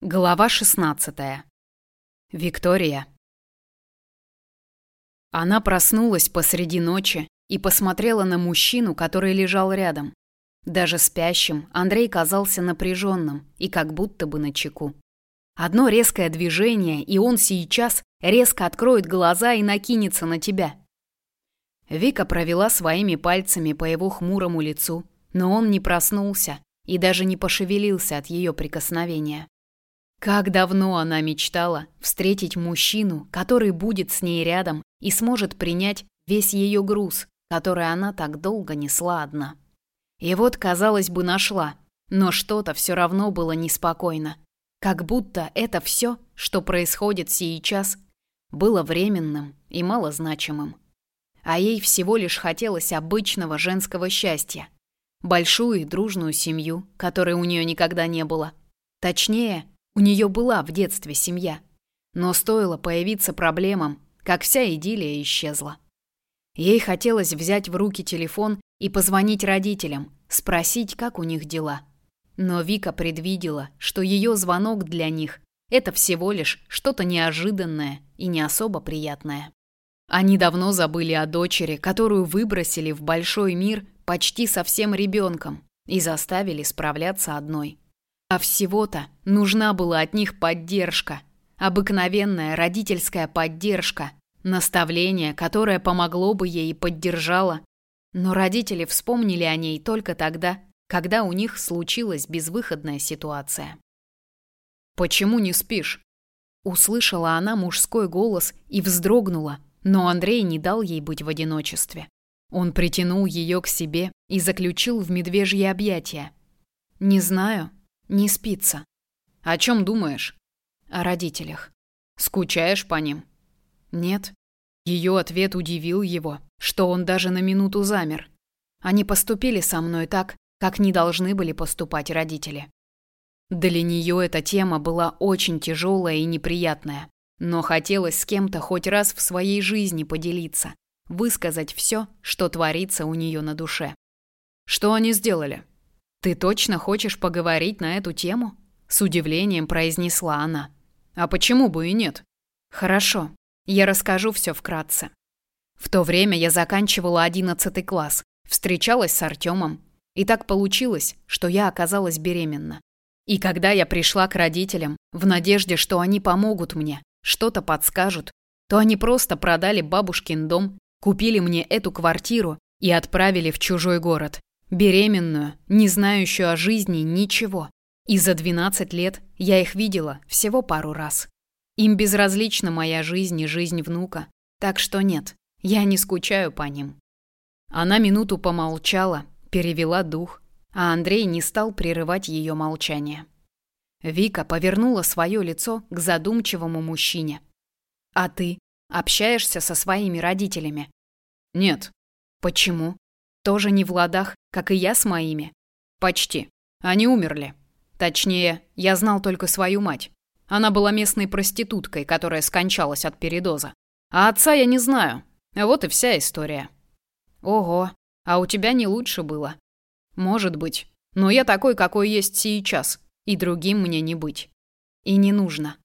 Глава 16. Виктория. Она проснулась посреди ночи и посмотрела на мужчину, который лежал рядом. Даже спящим Андрей казался напряженным и как будто бы на чеку. Одно резкое движение, и он сейчас резко откроет глаза и накинется на тебя. Вика провела своими пальцами по его хмурому лицу, но он не проснулся и даже не пошевелился от ее прикосновения. Как давно она мечтала встретить мужчину, который будет с ней рядом и сможет принять весь ее груз, который она так долго несла одна. И вот, казалось бы, нашла, но что-то все равно было неспокойно. Как будто это все, что происходит сейчас, было временным и малозначимым. А ей всего лишь хотелось обычного женского счастья. Большую и дружную семью, которой у нее никогда не было. Точнее, у нее была в детстве семья. Но стоило появиться проблемам, как вся идиллия исчезла. Ей хотелось взять в руки телефон и позвонить родителям, спросить, как у них дела. Но Вика предвидела, что ее звонок для них – это всего лишь что-то неожиданное и не особо приятное. Они давно забыли о дочери, которую выбросили в большой мир почти совсем ребенком и заставили справляться одной. А всего-то нужна была от них поддержка. Обыкновенная родительская поддержка. Наставление, которое помогло бы ей и поддержало. Но родители вспомнили о ней только тогда, когда у них случилась безвыходная ситуация. «Почему не спишь?» Услышала она мужской голос и вздрогнула, но Андрей не дал ей быть в одиночестве. Он притянул ее к себе и заключил в медвежье объятия. «Не знаю», не спится. О чем думаешь? О родителях. Скучаешь по ним? Нет. Ее ответ удивил его, что он даже на минуту замер. Они поступили со мной так, как не должны были поступать родители. Для нее эта тема была очень тяжелая и неприятная, но хотелось с кем-то хоть раз в своей жизни поделиться, высказать все, что творится у нее на душе. Что они сделали? «Ты точно хочешь поговорить на эту тему?» С удивлением произнесла она. «А почему бы и нет?» «Хорошо, я расскажу все вкратце. В то время я заканчивала одиннадцатый класс, встречалась с Артемом, и так получилось, что я оказалась беременна. И когда я пришла к родителям, в надежде, что они помогут мне, что-то подскажут, то они просто продали бабушкин дом, купили мне эту квартиру и отправили в чужой город. Беременную, не знающую о жизни ничего. И за 12 лет я их видела всего пару раз. Им безразлична моя жизнь и жизнь внука. Так что нет, я не скучаю по ним. Она минуту помолчала, перевела дух, а Андрей не стал прерывать ее молчание. Вика повернула свое лицо к задумчивому мужчине. «А ты общаешься со своими родителями?» «Нет». «Почему?» Тоже не в ладах, как и я с моими. Почти. Они умерли. Точнее, я знал только свою мать. Она была местной проституткой, которая скончалась от передоза. А отца я не знаю. Вот и вся история. Ого, а у тебя не лучше было. Может быть. Но я такой, какой есть сейчас. И другим мне не быть. И не нужно.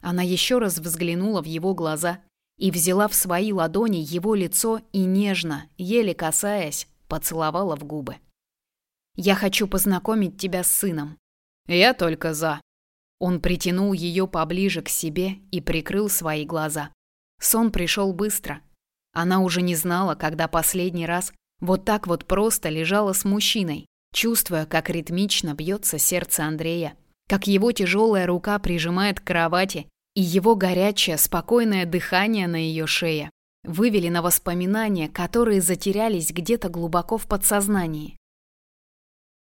Она еще раз взглянула в его глаза и взяла в свои ладони его лицо и нежно, еле касаясь, поцеловала в губы. «Я хочу познакомить тебя с сыном». «Я только за». Он притянул ее поближе к себе и прикрыл свои глаза. Сон пришел быстро. Она уже не знала, когда последний раз вот так вот просто лежала с мужчиной, чувствуя, как ритмично бьется сердце Андрея, как его тяжелая рука прижимает к кровати и его горячее, спокойное дыхание на ее шее вывели на воспоминания, которые затерялись где-то глубоко в подсознании.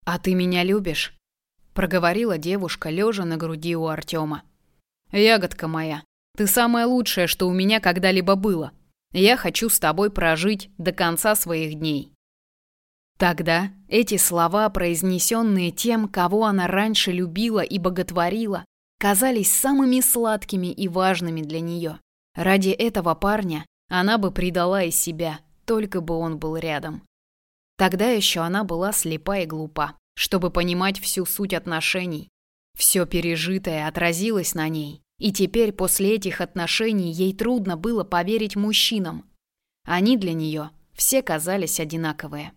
«А ты меня любишь?» – проговорила девушка, лежа на груди у Артема. «Ягодка моя, ты самое лучшее, что у меня когда-либо было. Я хочу с тобой прожить до конца своих дней». Тогда эти слова, произнесенные тем, кого она раньше любила и боготворила, казались самыми сладкими и важными для нее. Ради этого парня она бы предала и себя, только бы он был рядом. Тогда еще она была слепа и глупа, чтобы понимать всю суть отношений. Все пережитое отразилось на ней, и теперь после этих отношений ей трудно было поверить мужчинам. Они для нее все казались одинаковые.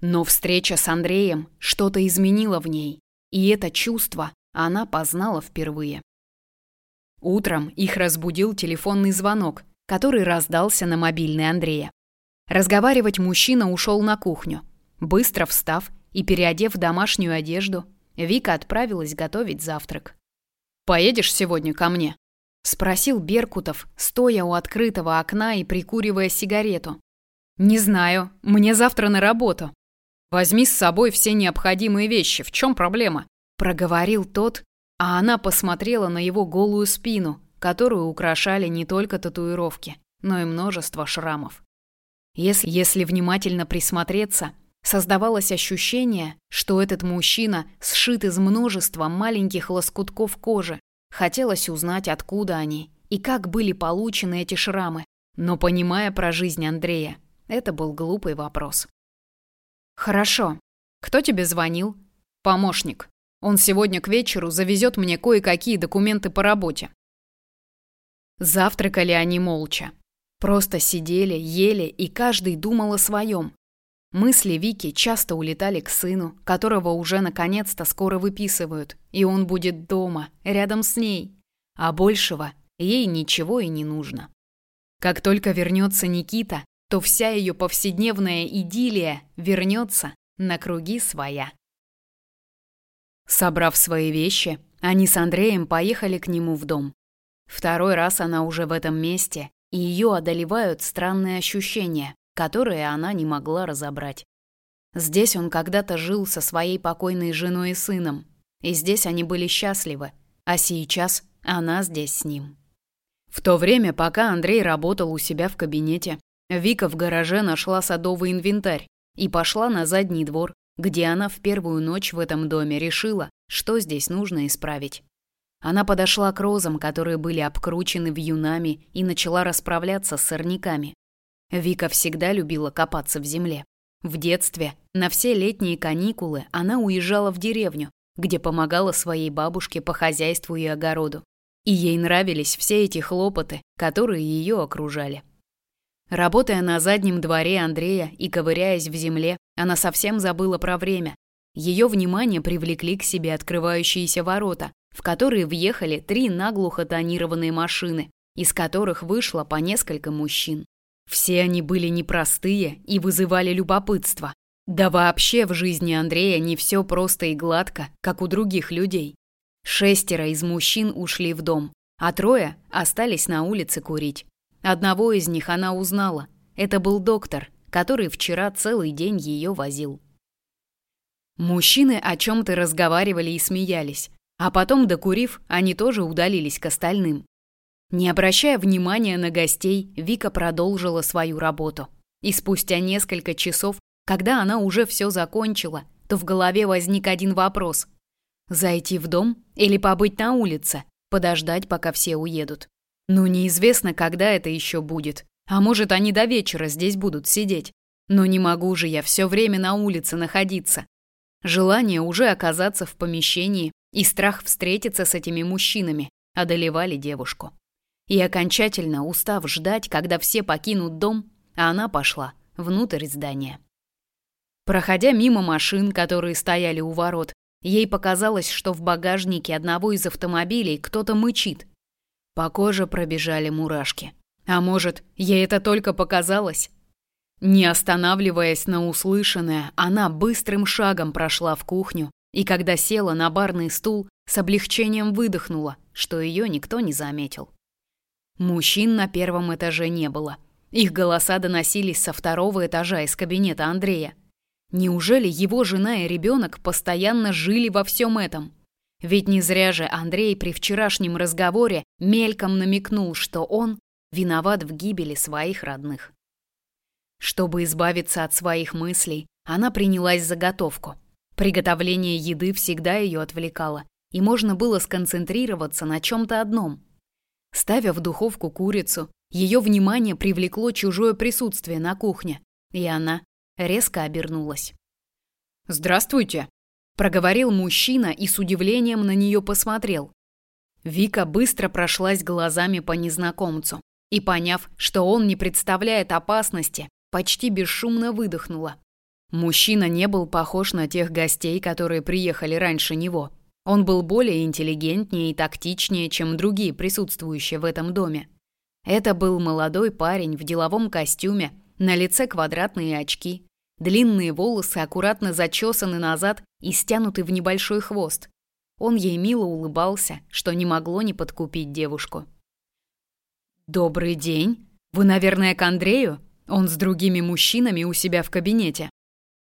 Но встреча с Андреем что-то изменила в ней, и это чувство она познала впервые. Утром их разбудил телефонный звонок, который раздался на мобильный Андрея. Разговаривать мужчина ушел на кухню. Быстро встав и переодев домашнюю одежду, Вика отправилась готовить завтрак. «Поедешь сегодня ко мне?» — спросил Беркутов, стоя у открытого окна и прикуривая сигарету. «Не знаю, мне завтра на работу». «Возьми с собой все необходимые вещи, в чем проблема?» — проговорил тот, а она посмотрела на его голую спину, которую украшали не только татуировки, но и множество шрамов. Если, если внимательно присмотреться, создавалось ощущение, что этот мужчина сшит из множества маленьких лоскутков кожи. Хотелось узнать, откуда они и как были получены эти шрамы. Но понимая про жизнь Андрея, это был глупый вопрос. «Хорошо. Кто тебе звонил?» «Помощник. Он сегодня к вечеру завезет мне кое-какие документы по работе». Завтракали они молча. Просто сидели, ели, и каждый думал о своем. Мысли Вики часто улетали к сыну, которого уже наконец-то скоро выписывают, и он будет дома, рядом с ней. А большего ей ничего и не нужно. Как только вернется Никита, то вся ее повседневная идиллия вернется на круги своя. Собрав свои вещи, они с Андреем поехали к нему в дом. Второй раз она уже в этом месте, и ее одолевают странные ощущения, которые она не могла разобрать. Здесь он когда-то жил со своей покойной женой и сыном, и здесь они были счастливы, а сейчас она здесь с ним. В то время, пока Андрей работал у себя в кабинете, Вика в гараже нашла садовый инвентарь и пошла на задний двор, где она в первую ночь в этом доме решила, что здесь нужно исправить. Она подошла к розам, которые были обкручены вьюнами, и начала расправляться с сорняками. Вика всегда любила копаться в земле. В детстве, на все летние каникулы, она уезжала в деревню, где помогала своей бабушке по хозяйству и огороду. И ей нравились все эти хлопоты, которые ее окружали. Работая на заднем дворе Андрея и ковыряясь в земле, она совсем забыла про время. Ее внимание привлекли к себе открывающиеся ворота, в которые въехали три наглухо тонированные машины, из которых вышло по несколько мужчин. Все они были непростые и вызывали любопытство. Да вообще в жизни Андрея не все просто и гладко, как у других людей. Шестеро из мужчин ушли в дом, а трое остались на улице курить. Одного из них она узнала. Это был доктор, который вчера целый день ее возил. Мужчины о чем-то разговаривали и смеялись, а потом, докурив, они тоже удалились к остальным. Не обращая внимания на гостей, Вика продолжила свою работу. И спустя несколько часов, когда она уже все закончила, то в голове возник один вопрос. Зайти в дом или побыть на улице, подождать, пока все уедут. Ну, неизвестно, когда это еще будет. А может, они до вечера здесь будут сидеть. Но не могу же я все время на улице находиться. Желание уже оказаться в помещении и страх встретиться с этими мужчинами одолевали девушку. И окончательно устав ждать, когда все покинут дом, она пошла внутрь здания. Проходя мимо машин, которые стояли у ворот, ей показалось, что в багажнике одного из автомобилей кто-то мычит. По коже пробежали мурашки. А может, ей это только показалось? Не останавливаясь на услышанное, она быстрым шагом прошла в кухню и когда села на барный стул, с облегчением выдохнула, что ее никто не заметил. Мужчин на первом этаже не было. Их голоса доносились со второго этажа из кабинета Андрея. Неужели его жена и ребенок постоянно жили во всем этом? Ведь не зря же Андрей при вчерашнем разговоре мельком намекнул, что он виноват в гибели своих родных. Чтобы избавиться от своих мыслей, она принялась за готовку. Приготовление еды всегда ее отвлекало, и можно было сконцентрироваться на чем-то одном. Ставя в духовку курицу, ее внимание привлекло чужое присутствие на кухне, и она резко обернулась. «Здравствуйте!» Проговорил мужчина и с удивлением на нее посмотрел. Вика быстро прошлась глазами по незнакомцу и, поняв, что он не представляет опасности, почти бесшумно выдохнула. Мужчина не был похож на тех гостей, которые приехали раньше него. Он был более интеллигентнее и тактичнее, чем другие присутствующие в этом доме. Это был молодой парень в деловом костюме, на лице квадратные очки, длинные волосы аккуратно зачесаны назад и стянуты в небольшой хвост. Он ей мило улыбался, что не могло не подкупить девушку. «Добрый день. Вы, наверное, к Андрею? Он с другими мужчинами у себя в кабинете».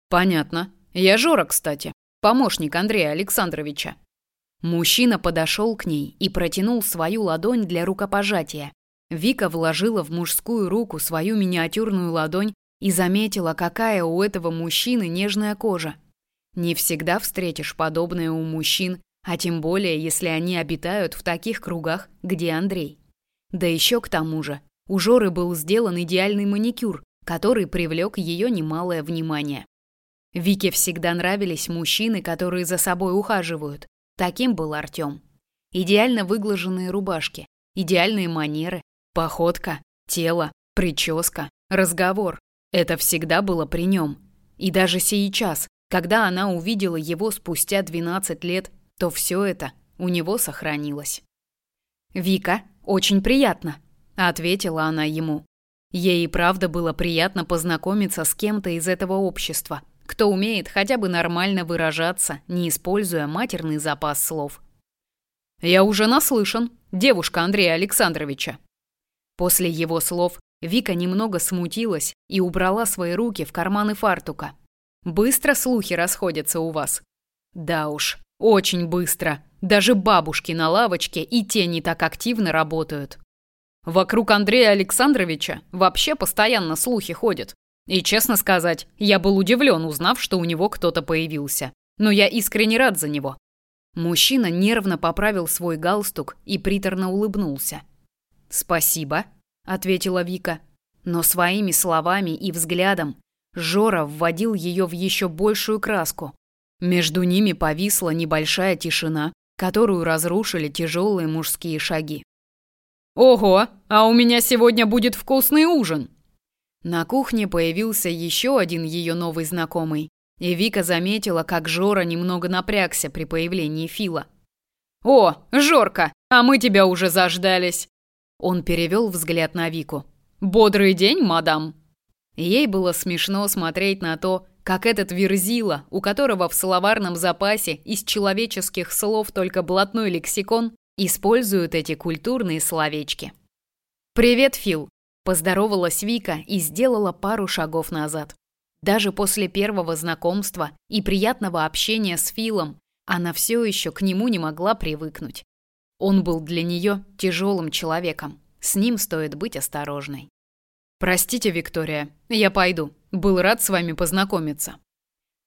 «Понятно. Я Жора, кстати. Помощник Андрея Александровича». Мужчина подошел к ней и протянул свою ладонь для рукопожатия. Вика вложила в мужскую руку свою миниатюрную ладонь и заметила, какая у этого мужчины нежная кожа. Не всегда встретишь подобное у мужчин, а тем более, если они обитают в таких кругах, где Андрей. Да еще к тому же, у Жоры был сделан идеальный маникюр, который привлек ее немалое внимание. Вике всегда нравились мужчины, которые за собой ухаживают. Таким был Артем. Идеально выглаженные рубашки, идеальные манеры, походка, тело, прическа, разговор. Это всегда было при нем. И даже сейчас, когда она увидела его спустя 12 лет, то все это у него сохранилось. «Вика, очень приятно», — ответила она ему. Ей и правда было приятно познакомиться с кем-то из этого общества, кто умеет хотя бы нормально выражаться, не используя матерный запас слов. «Я уже наслышан, девушка Андрея Александровича». После его слов Вика немного смутилась и убрала свои руки в карманы фартука. «Быстро слухи расходятся у вас». «Да уж, очень быстро. Даже бабушки на лавочке и те не так активно работают». Вокруг Андрея Александровича вообще постоянно слухи ходят. И, честно сказать, я был удивлен, узнав, что у него кто-то появился. Но я искренне рад за него. Мужчина нервно поправил свой галстук и приторно улыбнулся. «Спасибо», — ответила Вика. Но своими словами и взглядом Жора вводил ее в еще большую краску. Между ними повисла небольшая тишина, которую разрушили тяжелые мужские шаги. «Ого, а у меня сегодня будет вкусный ужин!» На кухне появился еще один ее новый знакомый, и Вика заметила, как Жора немного напрягся при появлении Фила. «О, Жорка, а мы тебя уже заждались!» Он перевел взгляд на Вику. «Бодрый день, мадам!» Ей было смешно смотреть на то, как этот верзила, у которого в словарном запасе из человеческих слов только блатной лексикон, используют эти культурные словечки. «Привет, Фил!» Поздоровалась Вика и сделала пару шагов назад. Даже после первого знакомства и приятного общения с Филом она все еще к нему не могла привыкнуть. Он был для нее тяжелым человеком. С ним стоит быть осторожной. «Простите, Виктория, я пойду. Был рад с вами познакомиться».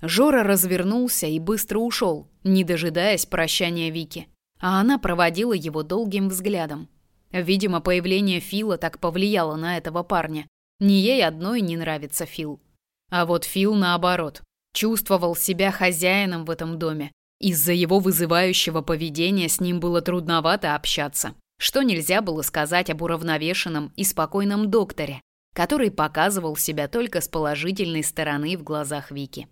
Жора развернулся и быстро ушел, не дожидаясь прощания Вики. А она проводила его долгим взглядом. Видимо, появление Фила так повлияло на этого парня. Ни ей одной не нравится Фил. А вот Фил, наоборот, чувствовал себя хозяином в этом доме. Из-за его вызывающего поведения с ним было трудновато общаться. Что нельзя было сказать об уравновешенном и спокойном докторе, который показывал себя только с положительной стороны в глазах Вики.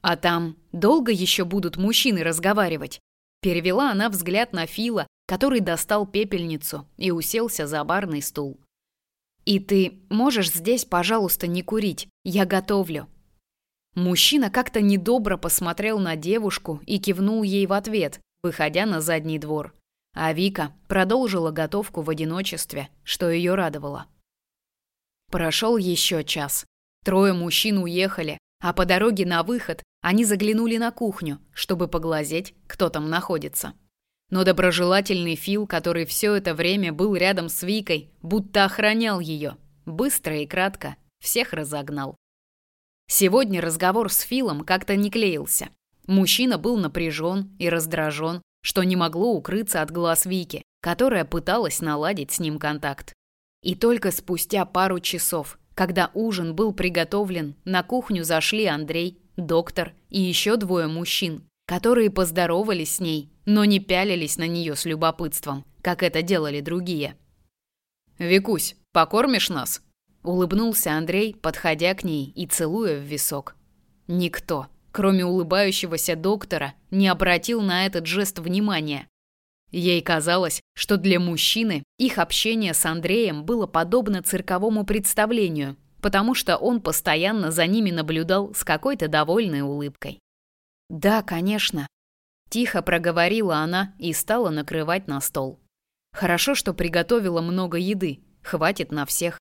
А там долго еще будут мужчины разговаривать? Перевела она взгляд на Фила, который достал пепельницу и уселся за барный стул. «И ты можешь здесь, пожалуйста, не курить? Я готовлю». Мужчина как-то недобро посмотрел на девушку и кивнул ей в ответ, выходя на задний двор. А Вика продолжила готовку в одиночестве, что ее радовало. Прошел еще час. Трое мужчин уехали, а по дороге на выход они заглянули на кухню, чтобы поглазеть, кто там находится. Но доброжелательный Фил, который все это время был рядом с Викой, будто охранял ее, быстро и кратко всех разогнал. Сегодня разговор с Филом как-то не клеился. Мужчина был напряжен и раздражен, что не могло укрыться от глаз Вики, которая пыталась наладить с ним контакт. И только спустя пару часов, когда ужин был приготовлен, на кухню зашли Андрей, доктор и еще двое мужчин, которые поздоровались с ней, но не пялились на нее с любопытством, как это делали другие. «Викусь, покормишь нас?» Улыбнулся Андрей, подходя к ней и целуя в висок. Никто, кроме улыбающегося доктора, не обратил на этот жест внимания. Ей казалось, что для мужчины их общение с Андреем было подобно цирковому представлению, потому что он постоянно за ними наблюдал с какой-то довольной улыбкой. «Да, конечно», – тихо проговорила она и стала накрывать на стол. «Хорошо, что приготовила много еды, хватит на всех».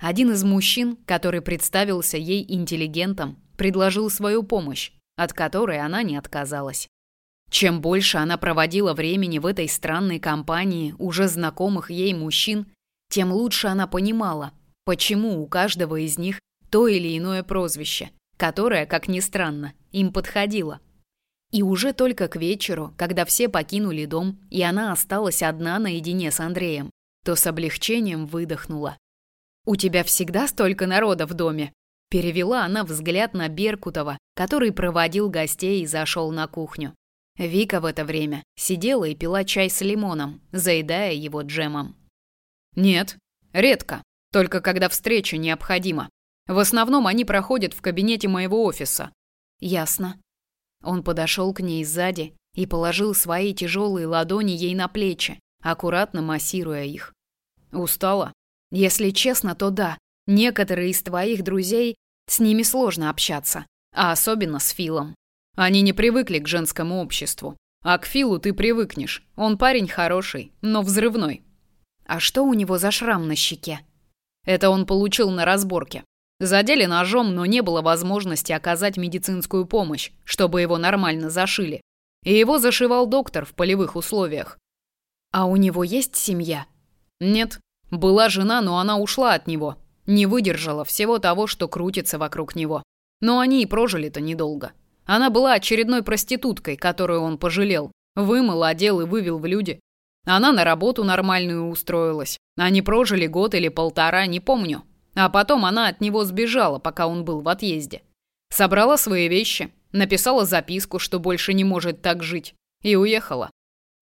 Один из мужчин, который представился ей интеллигентом, предложил свою помощь, от которой она не отказалась. Чем больше она проводила времени в этой странной компании уже знакомых ей мужчин, тем лучше она понимала, почему у каждого из них то или иное прозвище, которое, как ни странно, им подходило. И уже только к вечеру, когда все покинули дом, и она осталась одна наедине с Андреем, то с облегчением выдохнула. «У тебя всегда столько народа в доме?» Перевела она взгляд на Беркутова, который проводил гостей и зашел на кухню. Вика в это время сидела и пила чай с лимоном, заедая его джемом. «Нет, редко. Только когда встреча необходима. В основном они проходят в кабинете моего офиса». «Ясно». Он подошел к ней сзади и положил свои тяжелые ладони ей на плечи, аккуратно массируя их. «Устала?» Если честно, то да. Некоторые из твоих друзей, с ними сложно общаться, а особенно с Филом. Они не привыкли к женскому обществу. А к Филу ты привыкнешь. Он парень хороший, но взрывной. А что у него за шрам на щеке? Это он получил на разборке. Задели ножом, но не было возможности оказать медицинскую помощь, чтобы его нормально зашили. И его зашивал доктор в полевых условиях. А у него есть семья? Нет, была жена, но она ушла от него. Не выдержала всего того, что крутится вокруг него. Но они и прожили-то недолго. Она была очередной проституткой, которую он пожалел. Вымыл, одел и вывел в люди. Она на работу нормальную устроилась. Они прожили год или полтора, не помню. А потом она от него сбежала, пока он был в отъезде. Собрала свои вещи, написала записку, что больше не может так жить, и уехала.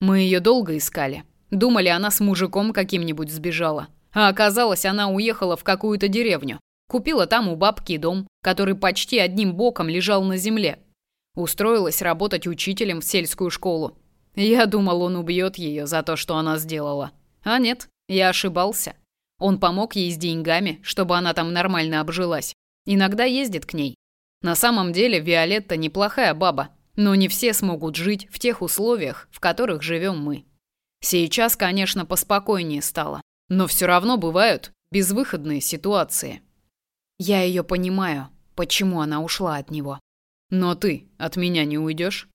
Мы ее долго искали, Думали, она с мужиком каким-нибудь сбежала. А оказалось, она уехала в какую-то деревню. Купила там у бабки дом, который почти одним боком лежал на земле. Устроилась работать учителем в сельскую школу. Я думал, он убьет ее за то, что она сделала. А нет, я ошибался. Он помог ей с деньгами, чтобы она там нормально обжилась. Иногда ездит к ней. На самом деле Виолетта неплохая баба, но не все смогут жить в тех условиях, в которых живем мы. Сейчас, конечно, поспокойнее стало, но все равно бывают безвыходные ситуации. Я ее понимаю, почему она ушла от него. Но ты от меня не уйдешь?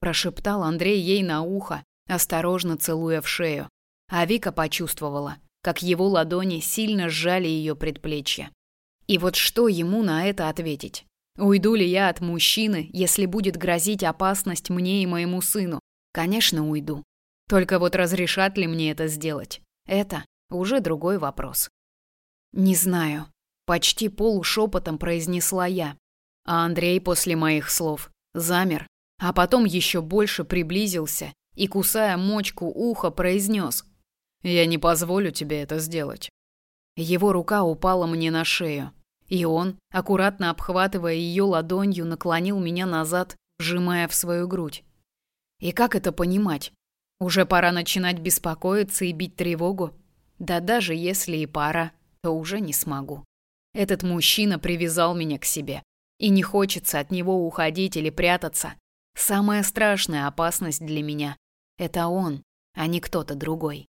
Прошептал Андрей ей на ухо, осторожно целуя в шею. А Вика почувствовала, как его ладони сильно сжали ее предплечье. И вот что ему на это ответить? Уйду ли я от мужчины, если будет грозить опасность мне и моему сыну? Конечно, уйду. Только вот разрешат ли мне это сделать? Это уже другой вопрос. Не знаю, почти полушепотом произнесла я. А Андрей после моих слов замер, а потом еще больше приблизился и, кусая мочку уха, произнес. «Я не позволю тебе это сделать». Его рука упала мне на шею, и он, аккуратно обхватывая ее ладонью, наклонил меня назад, вжимая в свою грудь. И как это понимать? Уже пора начинать беспокоиться и бить тревогу. Да даже если и пора, то уже не смогу. Этот мужчина привязал меня к себе. И не хочется от него уходить или прятаться. Самая страшная опасность для меня – это он, а не кто-то другой.